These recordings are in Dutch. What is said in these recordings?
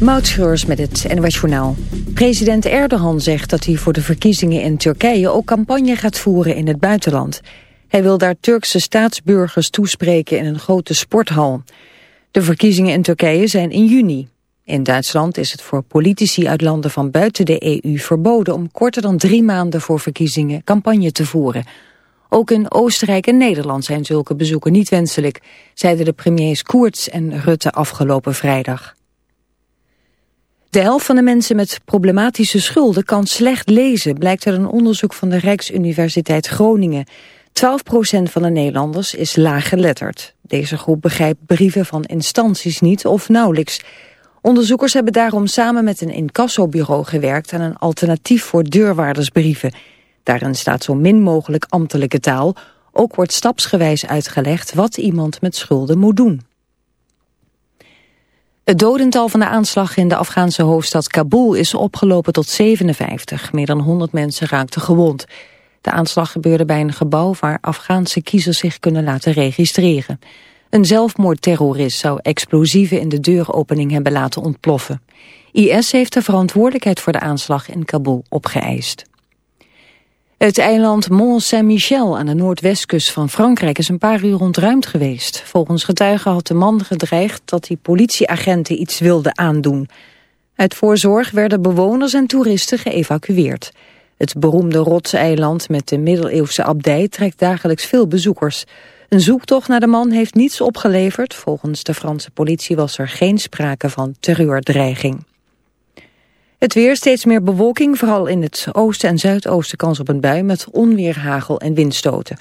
Moutschreurs met het NOS Journaal. President Erdogan zegt dat hij voor de verkiezingen in Turkije ook campagne gaat voeren in het buitenland. Hij wil daar Turkse staatsburgers toespreken in een grote sporthal. De verkiezingen in Turkije zijn in juni. In Duitsland is het voor politici uit landen van buiten de EU verboden om korter dan drie maanden voor verkiezingen campagne te voeren. Ook in Oostenrijk en Nederland zijn zulke bezoeken niet wenselijk, zeiden de premiers Koerts en Rutte afgelopen vrijdag. De helft van de mensen met problematische schulden kan slecht lezen, blijkt uit een onderzoek van de Rijksuniversiteit Groningen. 12% van de Nederlanders is laaggeletterd. Deze groep begrijpt brieven van instanties niet of nauwelijks. Onderzoekers hebben daarom samen met een incassobureau gewerkt aan een alternatief voor deurwaardersbrieven. Daarin staat zo min mogelijk ambtelijke taal. Ook wordt stapsgewijs uitgelegd wat iemand met schulden moet doen. Het dodental van de aanslag in de Afghaanse hoofdstad Kabul is opgelopen tot 57. Meer dan 100 mensen raakten gewond. De aanslag gebeurde bij een gebouw waar Afghaanse kiezers zich kunnen laten registreren. Een zelfmoordterrorist zou explosieven in de deuropening hebben laten ontploffen. IS heeft de verantwoordelijkheid voor de aanslag in Kabul opgeëist. Het eiland Mont Saint-Michel aan de noordwestkust van Frankrijk is een paar uur ontruimd geweest. Volgens getuigen had de man gedreigd dat hij politieagenten iets wilde aandoen. Uit voorzorg werden bewoners en toeristen geëvacueerd. Het beroemde rotseiland met de middeleeuwse abdij trekt dagelijks veel bezoekers. Een zoektocht naar de man heeft niets opgeleverd. Volgens de Franse politie was er geen sprake van terreurdreiging. Het weer, steeds meer bewolking, vooral in het oosten en zuidoosten kans op een bui met onweer, hagel en windstoten.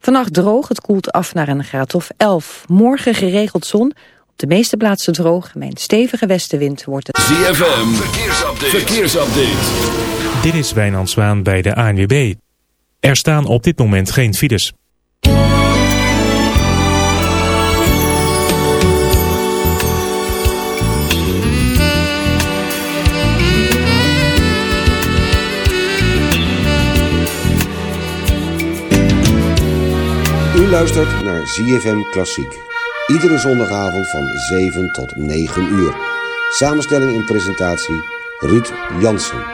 Vannacht droog, het koelt af naar een graad of 11. Morgen geregeld zon, op de meeste plaatsen droog. Met een stevige westenwind wordt het... ZFM, verkeersupdate. verkeersupdate. Dit is Wijnand Zwaan bij de ANWB. Er staan op dit moment geen files. Luistert naar ZFM Klassiek. Iedere zondagavond van 7 tot 9 uur. Samenstelling en presentatie Ruud Jansen.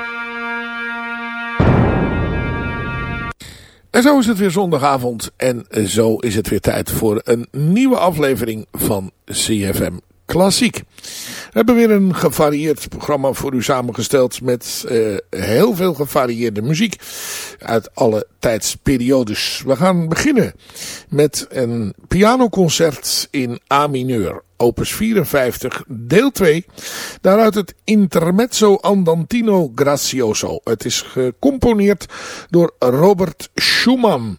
En zo is het weer zondagavond en zo is het weer tijd voor een nieuwe aflevering van CFM Klassiek. We hebben weer een gevarieerd programma voor u samengesteld met uh, heel veel gevarieerde muziek uit alle tijdsperiodes. We gaan beginnen met een pianoconcert in A mineur, opus 54, deel 2. Daaruit het Intermezzo Andantino Grazioso. Het is gecomponeerd door Robert Schumann.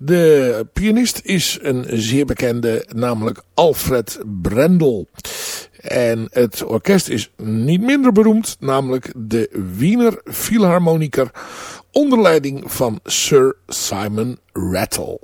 De pianist is een zeer bekende, namelijk Alfred Brendel. En het orkest is niet minder beroemd, namelijk de Wiener Philharmoniker onder leiding van Sir Simon Rattle.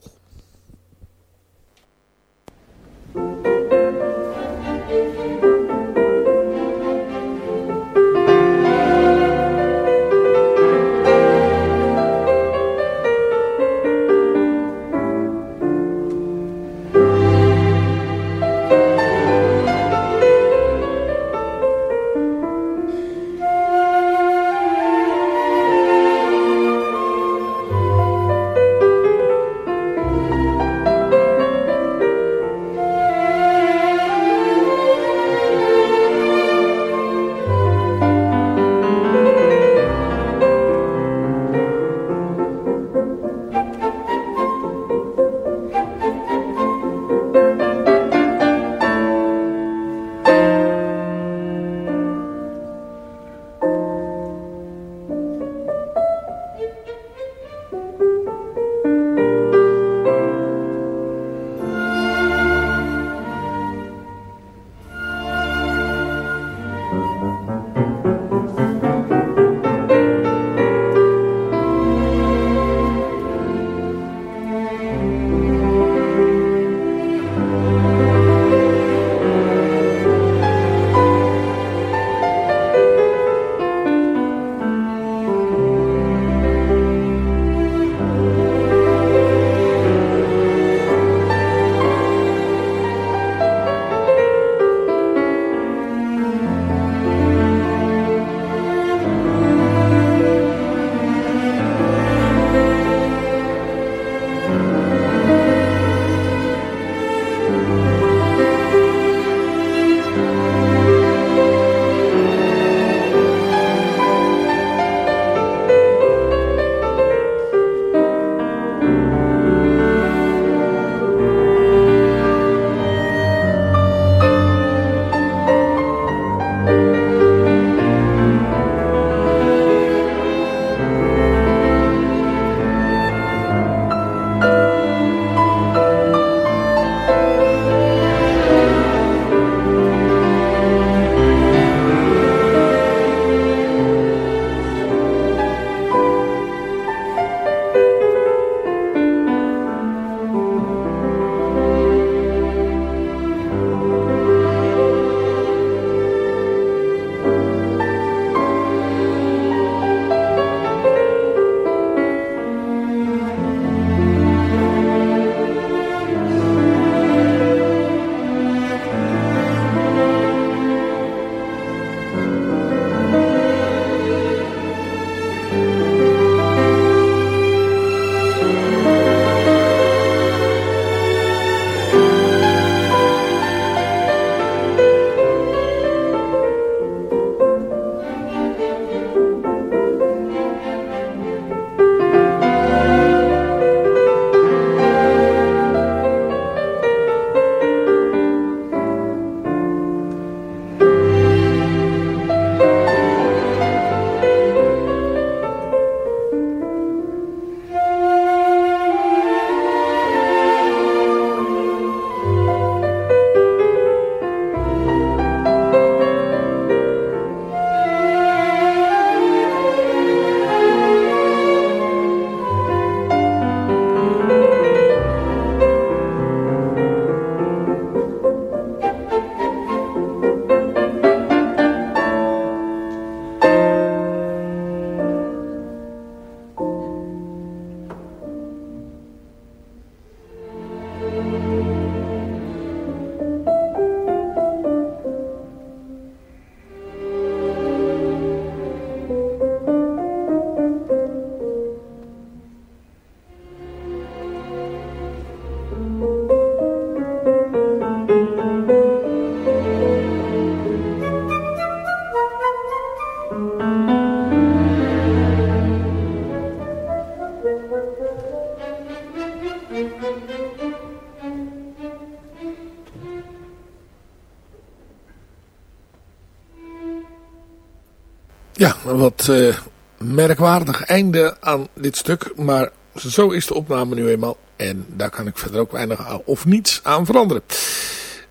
Wat uh, merkwaardig einde aan dit stuk. Maar zo is de opname nu eenmaal. En daar kan ik verder ook weinig of niets aan veranderen.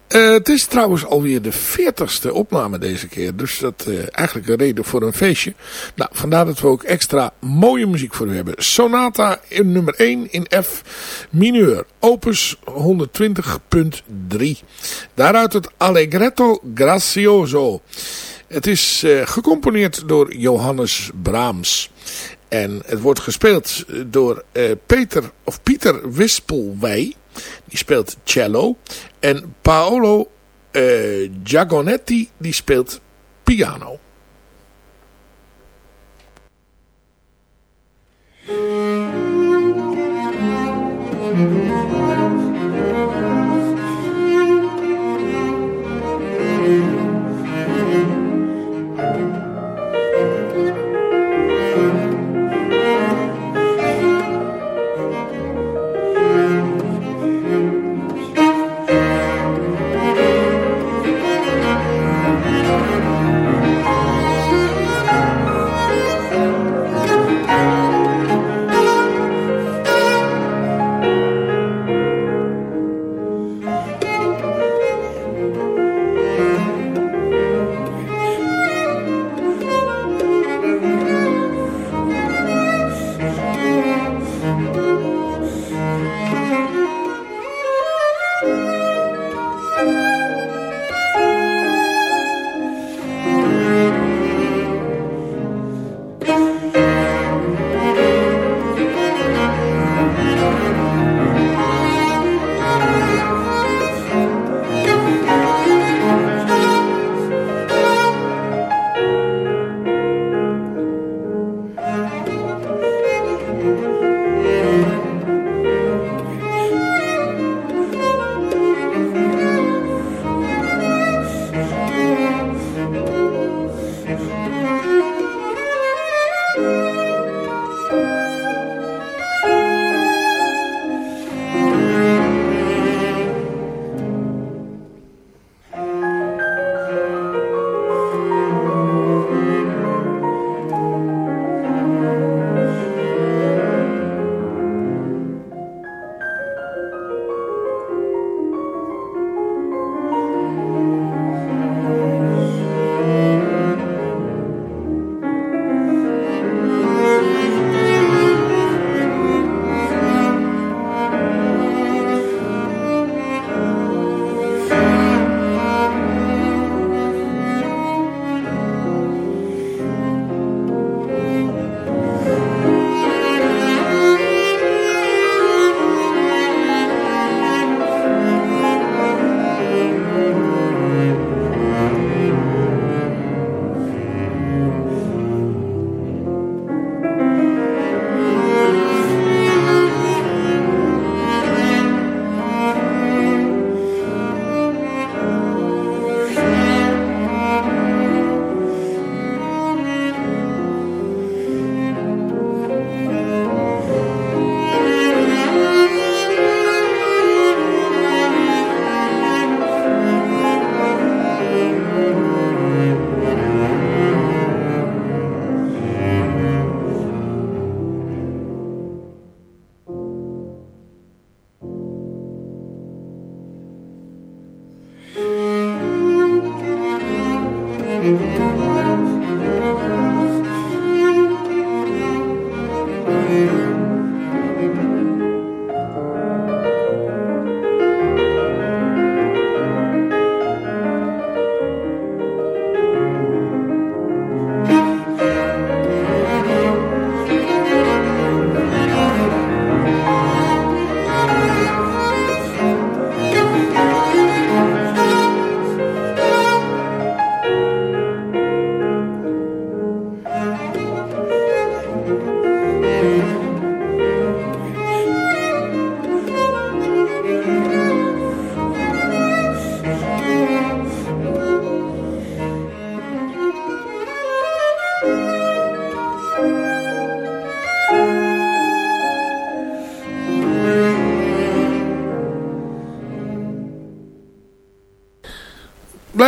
Uh, het is trouwens alweer de veertigste opname deze keer. Dus dat uh, eigenlijk een reden voor een feestje. Nou, vandaar dat we ook extra mooie muziek voor u hebben. Sonata in nummer 1 in F mineur. Opus 120.3. Daaruit het Allegretto Grazioso. Het is uh, gecomponeerd door Johannes Brahms. En het wordt gespeeld door Peter, of Pieter Wispelwij. Die speelt cello. En Paolo Giagonetti die speelt piano.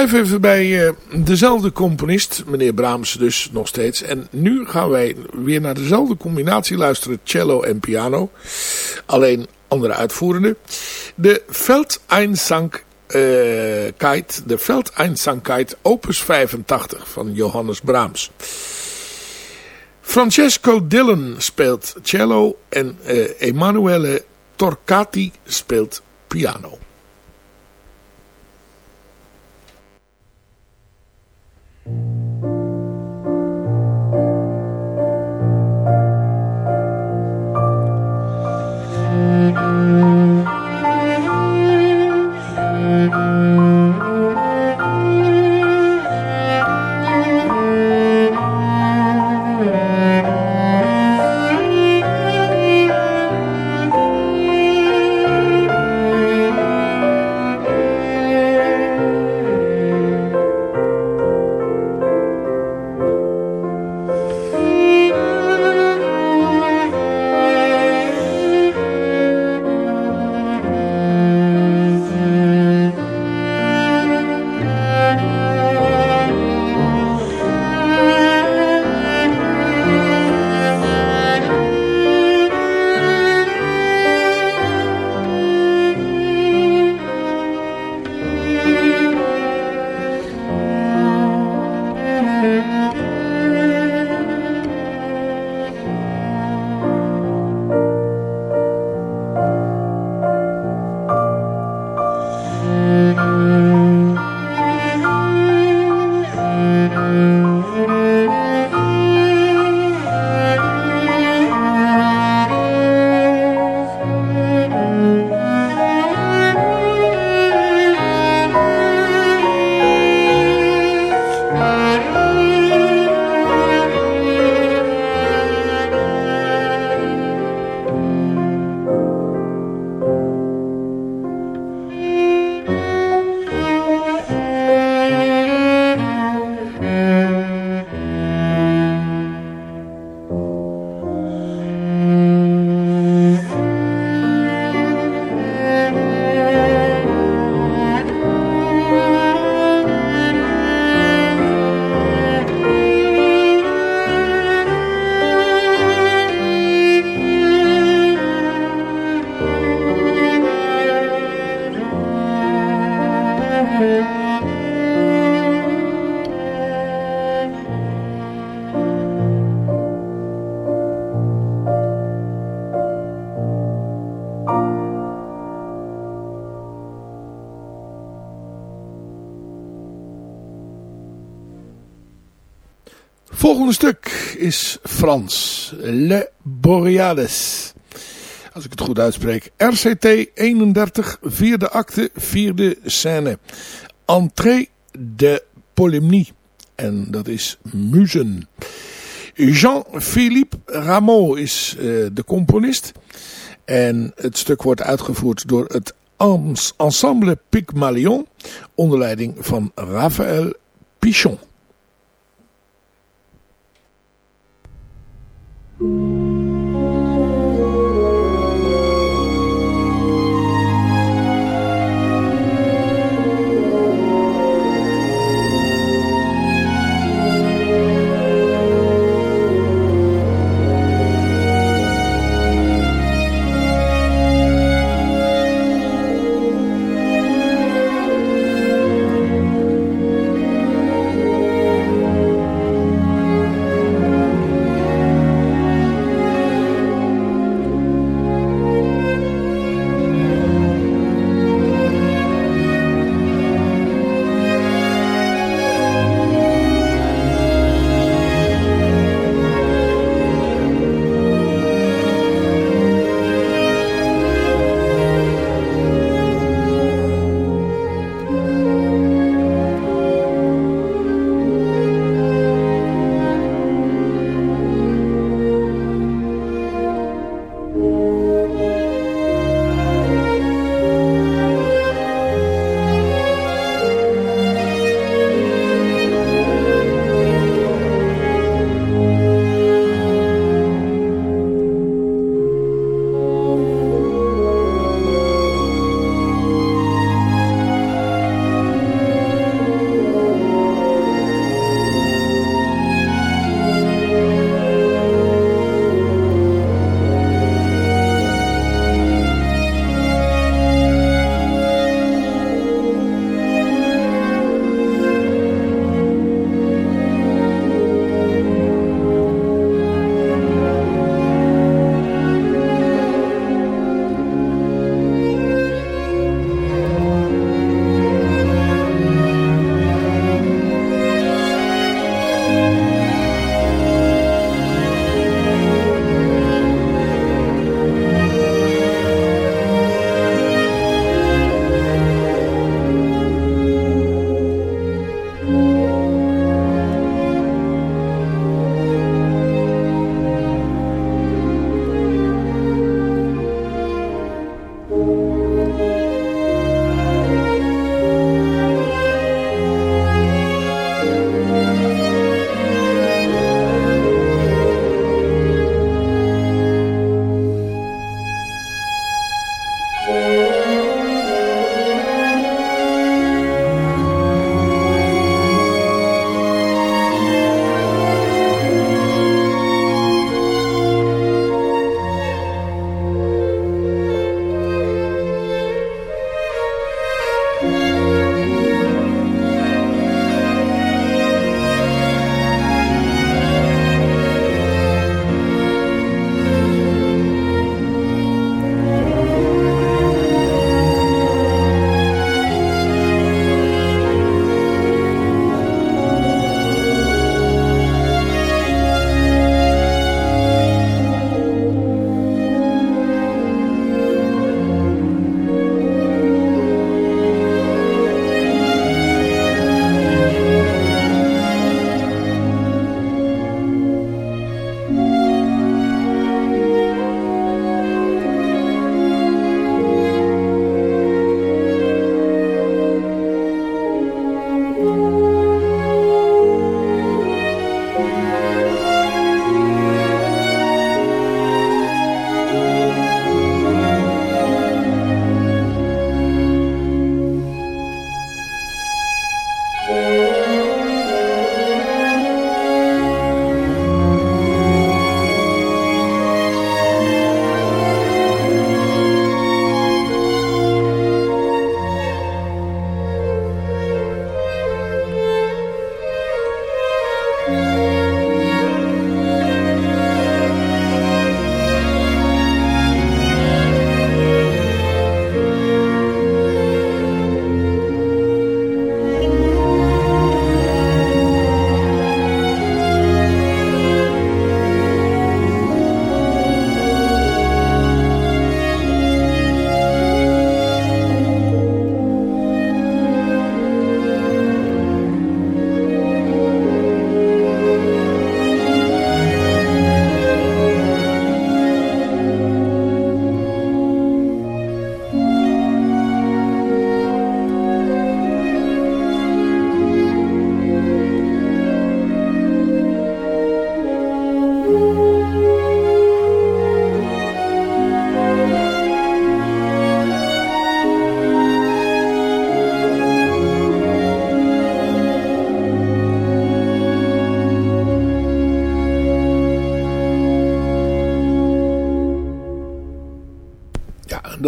Blijven even bij uh, dezelfde componist, meneer Brahms dus nog steeds. En nu gaan wij weer naar dezelfde combinatie luisteren, cello en piano. Alleen andere uitvoerende. De Veldeinsang uh, de Veldeinsangkeit opus 85 van Johannes Brahms. Francesco Dillon speelt cello en uh, Emanuele Torcati speelt piano. Volgende Frans. Le Boreales. Als ik het goed uitspreek. RCT 31, vierde acte, vierde scène. Entrée de Polymnie. En dat is Muzen. Jean-Philippe Rameau is uh, de componist. En het stuk wordt uitgevoerd door het ensemble Pygmalion. Onder leiding van Raphaël Pichon. Música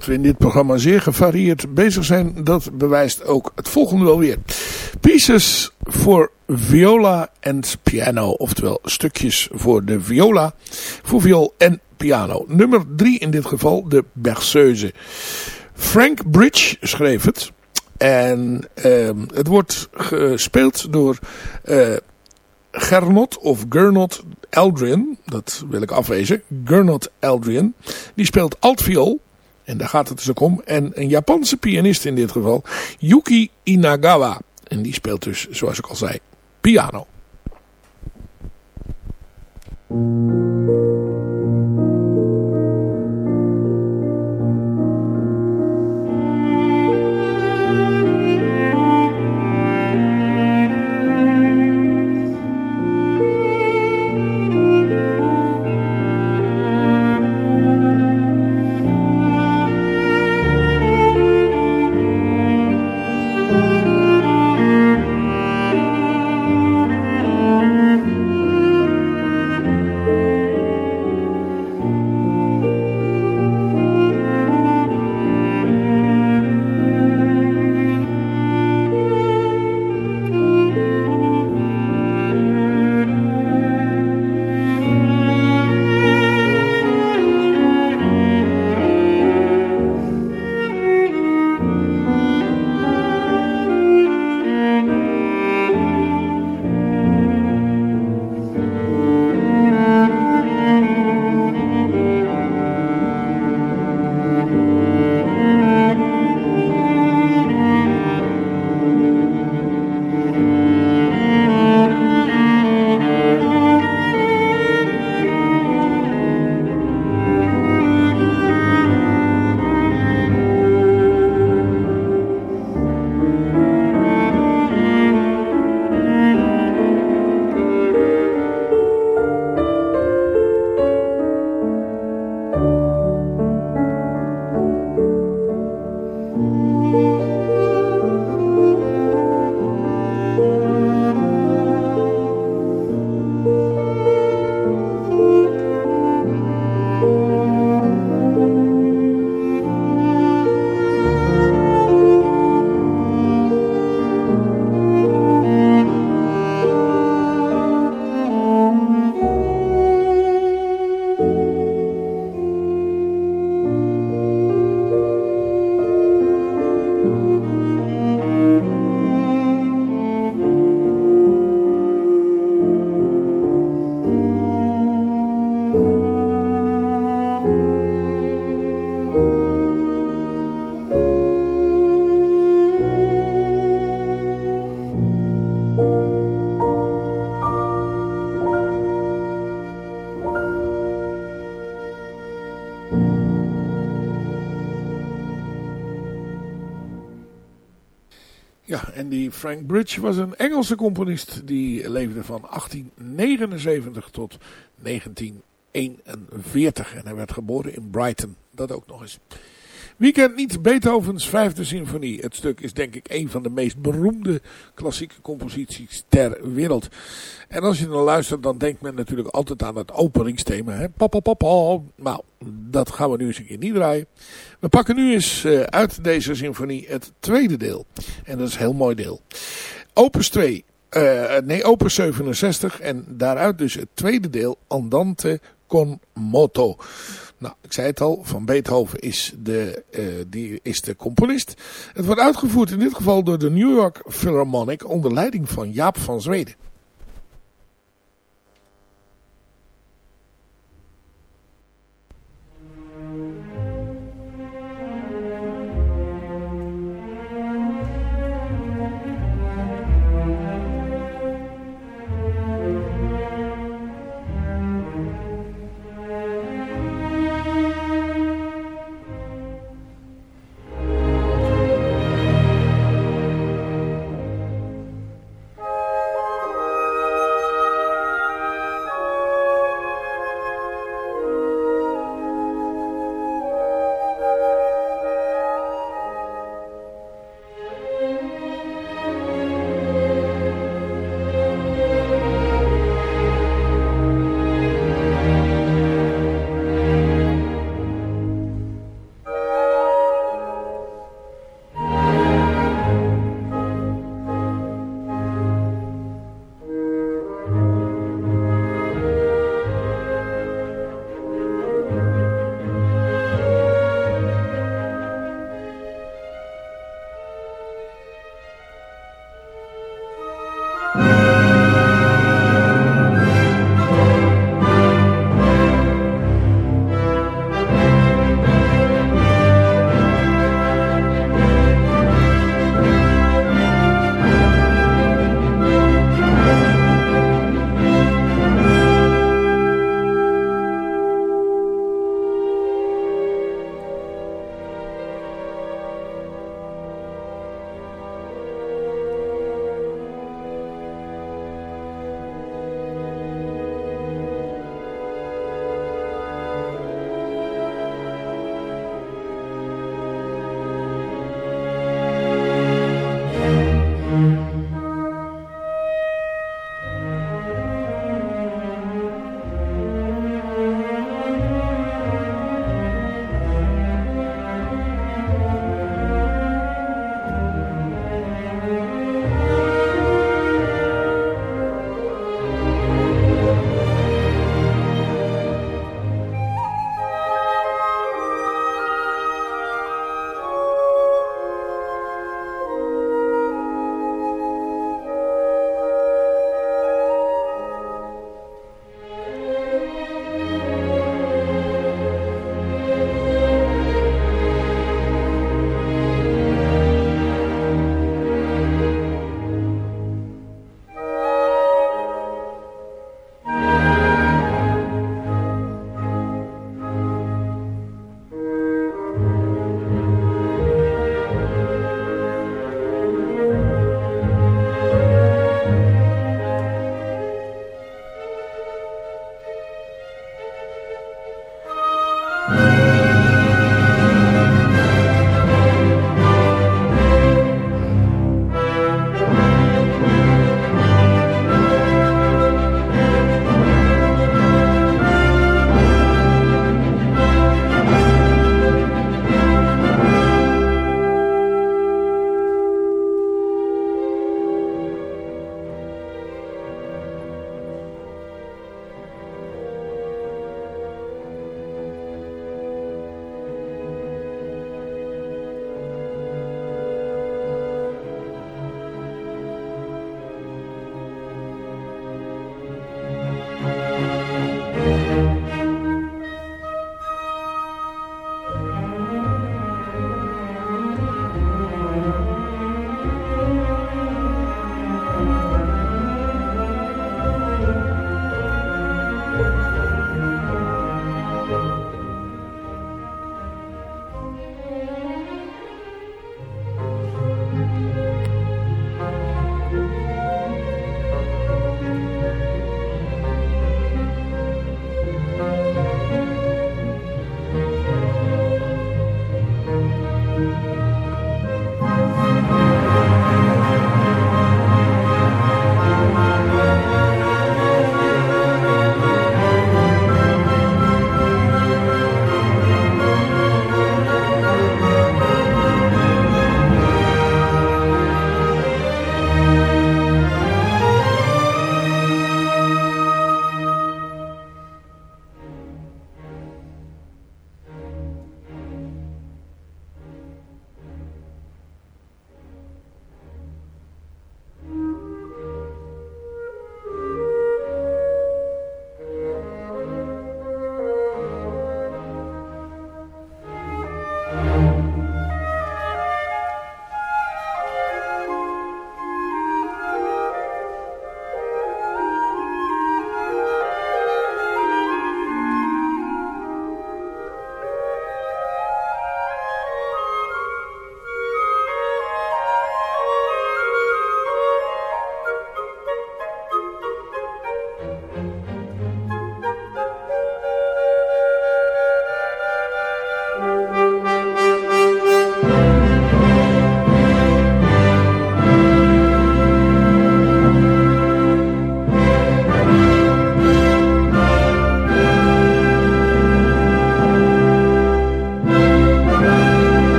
dat we in dit programma zeer gevarieerd bezig zijn, dat bewijst ook het volgende wel weer. Pieces for viola and piano, oftewel stukjes voor de viola, voor viool en piano. Nummer drie in dit geval, de Berceuse. Frank Bridge schreef het. En uh, het wordt gespeeld door uh, Gernot of Gernot Eldrin. Dat wil ik afwezen. Gernot Eldrin. Die speelt altviool. En daar gaat het dus ook om. En een Japanse pianist in dit geval. Yuki Inagawa. En die speelt dus, zoals ik al zei, piano. Frank Bridge was een Engelse componist die leefde van 1879 tot 1941. En hij werd geboren in Brighton. Dat ook nog eens. Wie kent niet Beethovens vijfde symfonie? Het stuk is denk ik een van de meest beroemde klassieke composities ter wereld. En als je dan luistert, dan denkt men natuurlijk altijd aan het openingsthema. Hè? Papa, papa. Nou, dat gaan we nu eens een keer niet draaien. We pakken nu eens uh, uit deze symfonie het tweede deel. En dat is een heel mooi deel. Opus 2. Uh, eh, nee, opus 67. En daaruit dus het tweede deel. Andante con moto. Nou, ik zei het al, van Beethoven is de, uh, die is de componist. Het wordt uitgevoerd in dit geval door de New York Philharmonic onder leiding van Jaap van Zweden.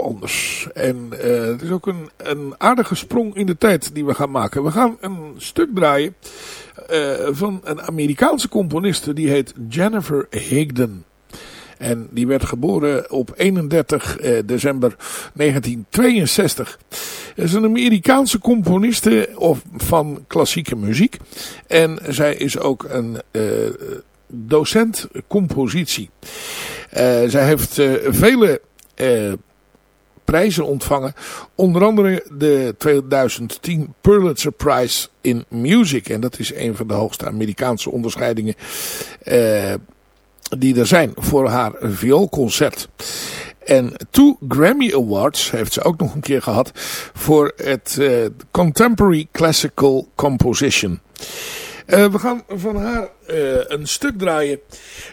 Anders. En uh, het is ook een, een aardige sprong in de tijd die we gaan maken. We gaan een stuk draaien uh, van een Amerikaanse componiste. Die heet Jennifer Higdon. En die werd geboren op 31 uh, december 1962. Ze is een Amerikaanse componiste of van klassieke muziek. En zij is ook een docent compositie. Zij heeft vele prijzen ontvangen. Onder andere de 2010 Pulitzer Prize in Music. En dat is een van de hoogste Amerikaanse onderscheidingen die er zijn voor haar vioolconcert. En two Grammy Awards heeft ze ook nog een keer gehad voor het Contemporary Classical Composition. Uh, we gaan van haar uh, een stuk draaien.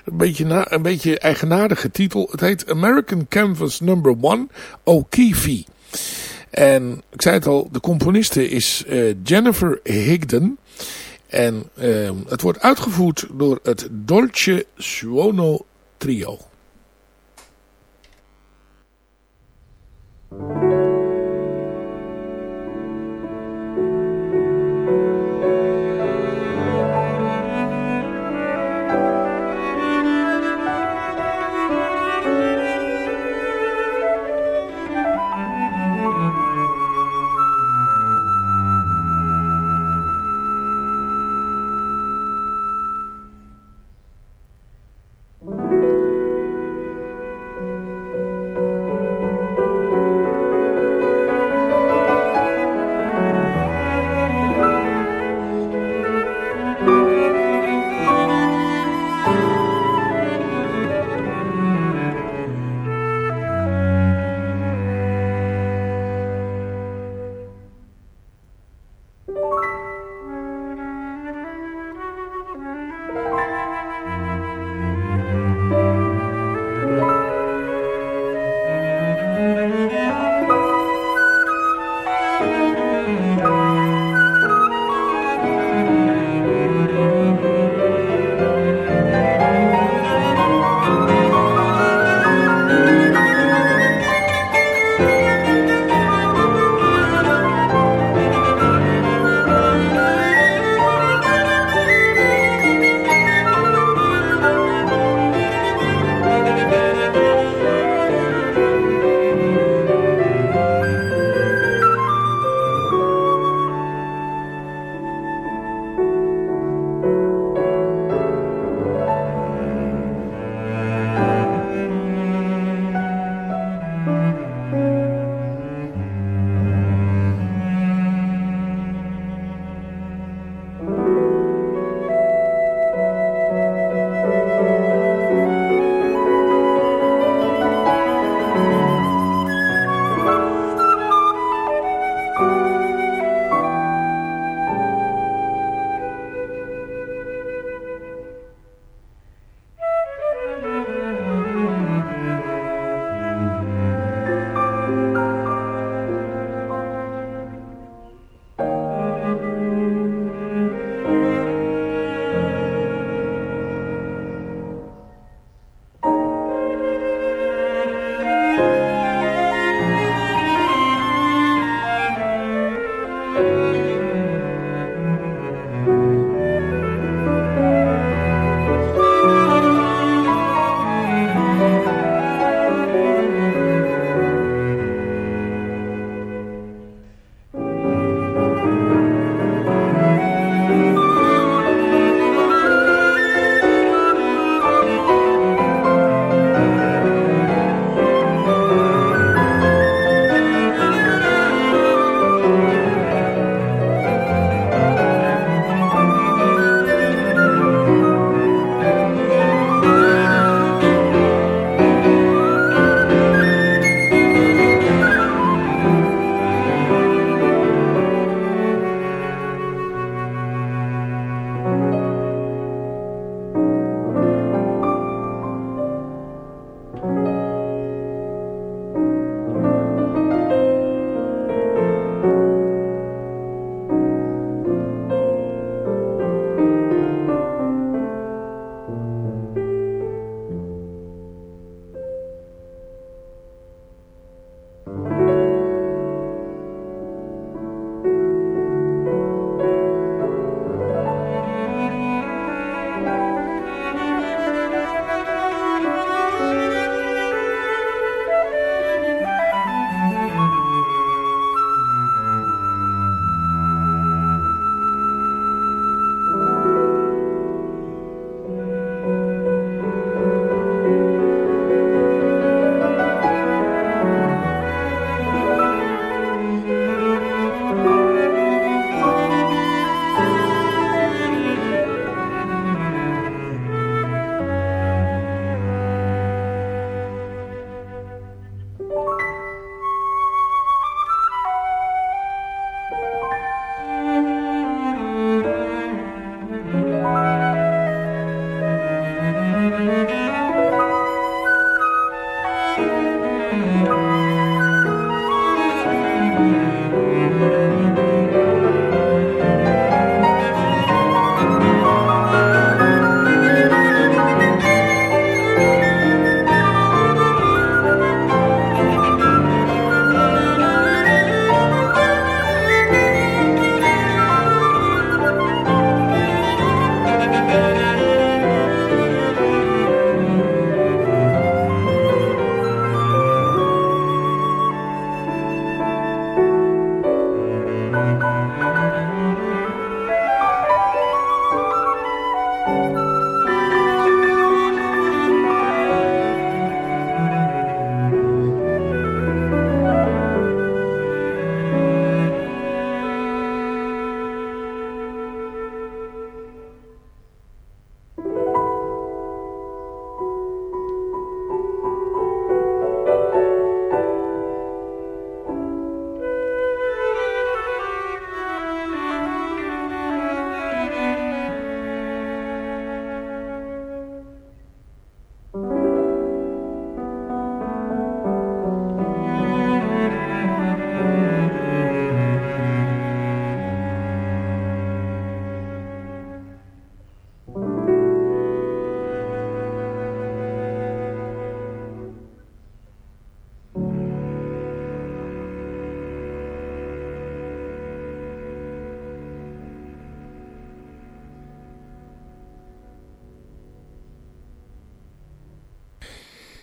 Een beetje, een beetje eigenaardige titel. Het heet American Canvas Number 1 O'Keefe. En ik zei het al, de componiste is uh, Jennifer Higdon. En het wordt uitgevoerd door het Dolce Suono Trio.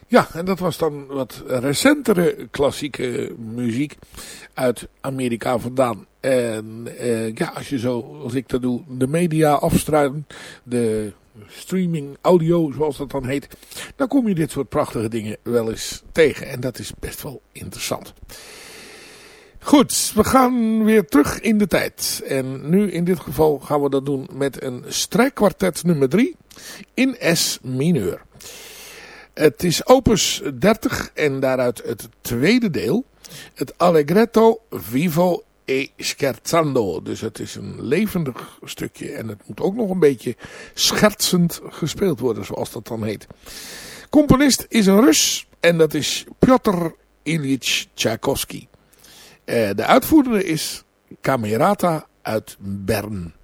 Ja, en dat was dan wat recentere klassieke muziek uit Amerika vandaan. En uh, ja, als je zo, als ik dat doe, de media afstruinen, de streaming audio zoals dat dan heet, dan kom je dit soort prachtige dingen wel eens tegen. En dat is best wel interessant. Goed, we gaan weer terug in de tijd. En nu in dit geval gaan we dat doen met een strijkkwartet nummer 3 in S mineur. Het is opus 30 en daaruit het tweede deel. Het Allegretto Vivo e Scherzando. Dus het is een levendig stukje en het moet ook nog een beetje schertsend gespeeld worden zoals dat dan heet. Componist is een Rus en dat is Piotr Ilyich Tchaikovsky. Eh, de uitvoerder is Camerata uit Bern.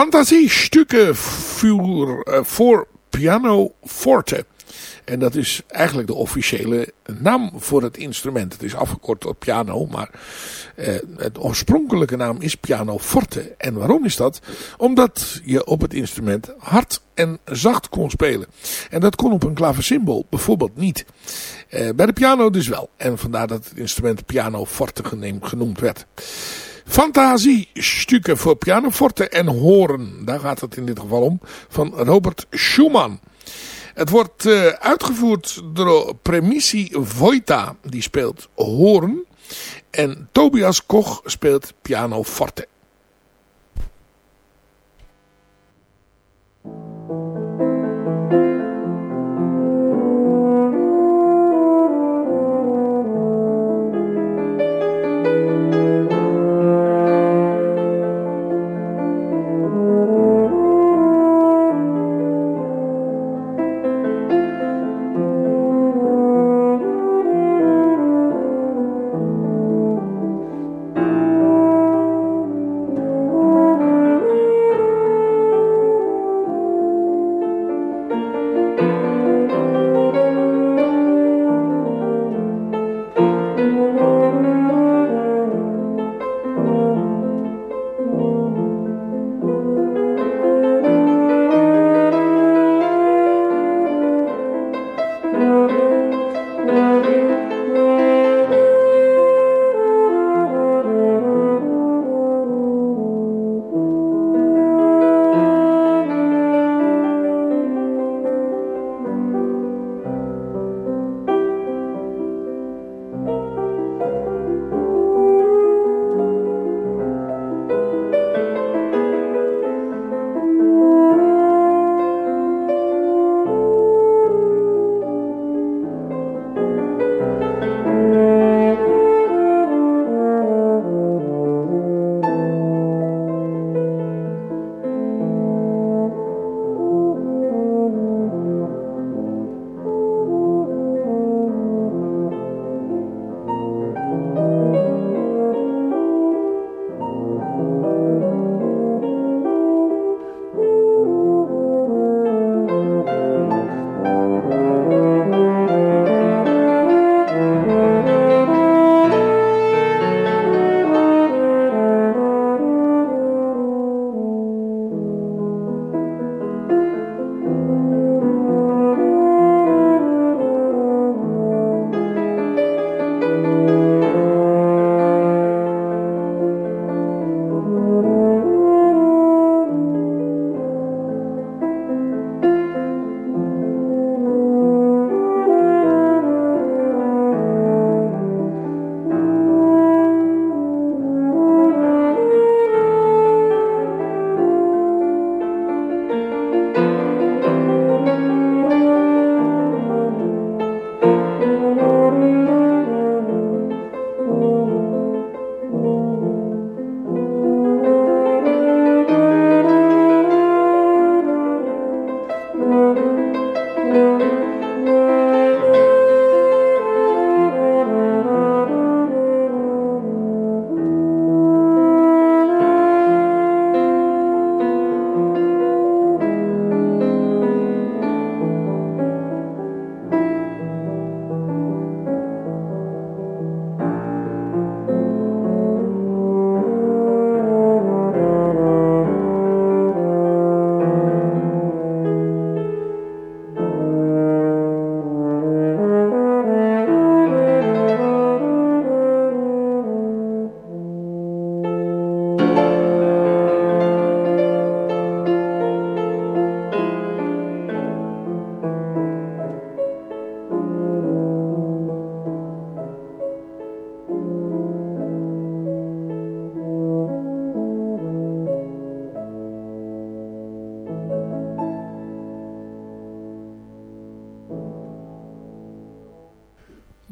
Fantasiestukken voor, uh, voor piano forte. En dat is eigenlijk de officiële naam voor het instrument. Het is afgekort tot piano, maar eh, het oorspronkelijke naam is piano forte. En waarom is dat? Omdat je op het instrument hard en zacht kon spelen. En dat kon op een klaversymbol bijvoorbeeld niet. Eh, bij de piano dus wel. En vandaar dat het instrument piano forte genoemd werd. Fantasiestukken voor pianoforte en horen. Daar gaat het in dit geval om. Van Robert Schumann. Het wordt uh, uitgevoerd door Premisi Vojta. Die speelt horen. En Tobias Koch speelt pianoforte.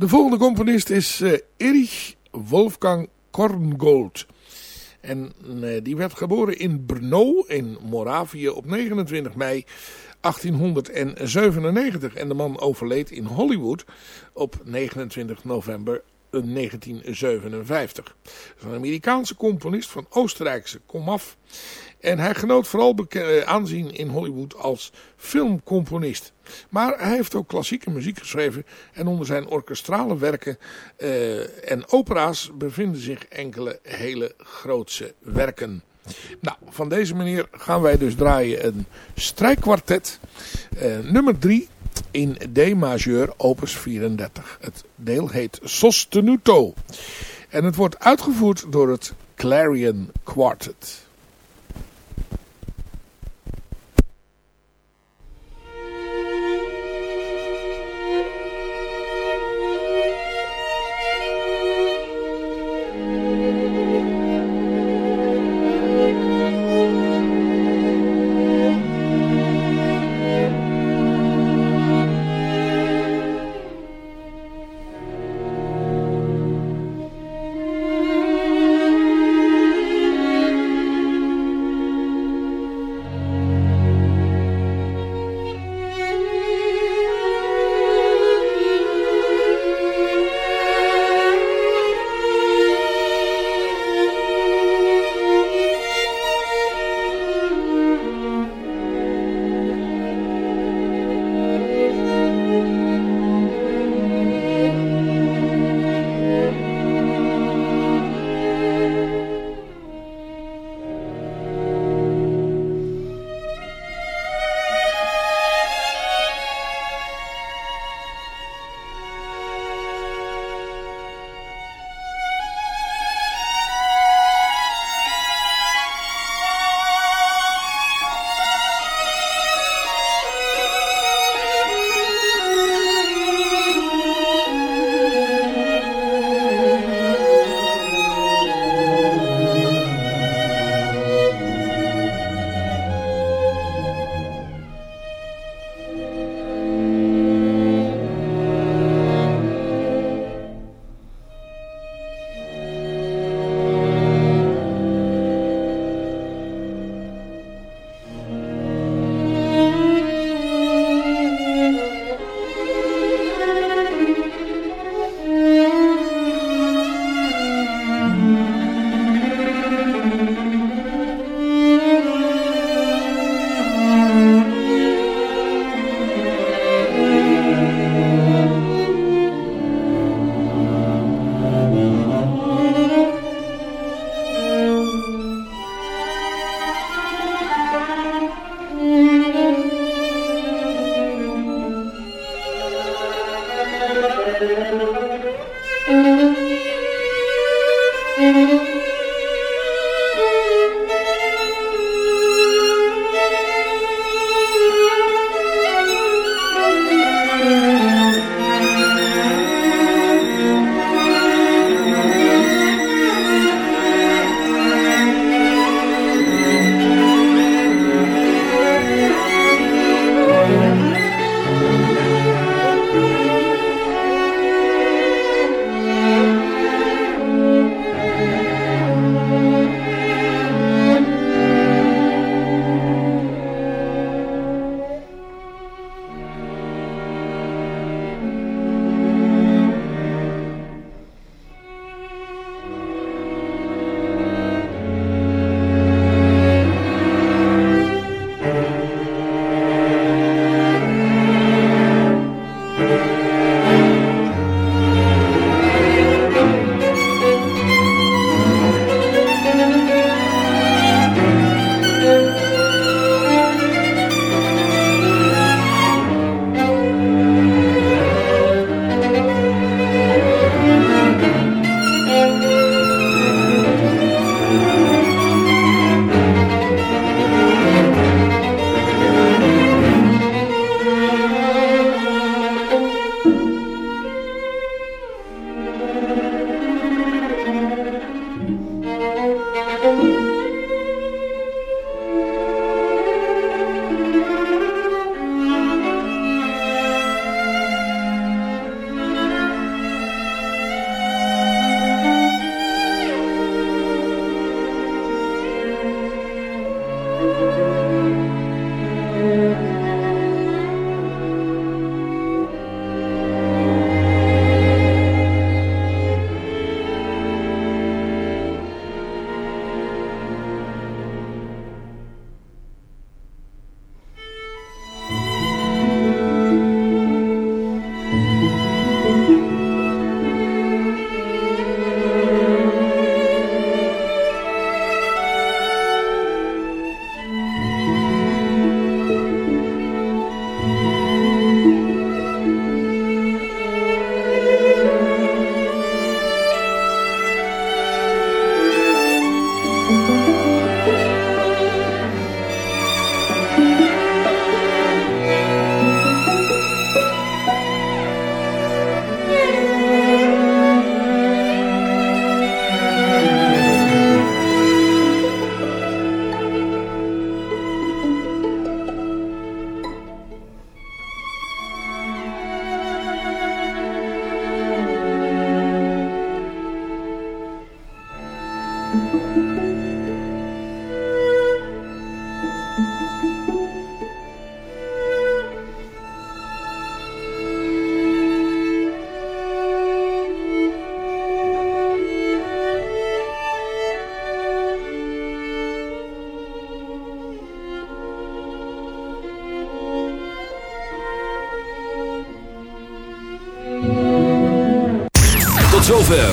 De volgende componist is uh, Erich Wolfgang Korngold. En uh, die werd geboren in Brno in Moravië op 29 mei 1897. En de man overleed in Hollywood op 29 november 1957. Hij is een Amerikaanse componist van Oostenrijkse komaf. En hij genoot vooral eh, aanzien in Hollywood als filmcomponist. Maar hij heeft ook klassieke muziek geschreven. En onder zijn orkestrale werken uh, en opera's bevinden zich enkele hele grootse werken. Nou, van deze manier gaan wij dus draaien een strijkkwartet. Uh, nummer 3 in D-majeur, opus 34. Het deel heet Sostenuto. En het wordt uitgevoerd door het Clarion Quartet.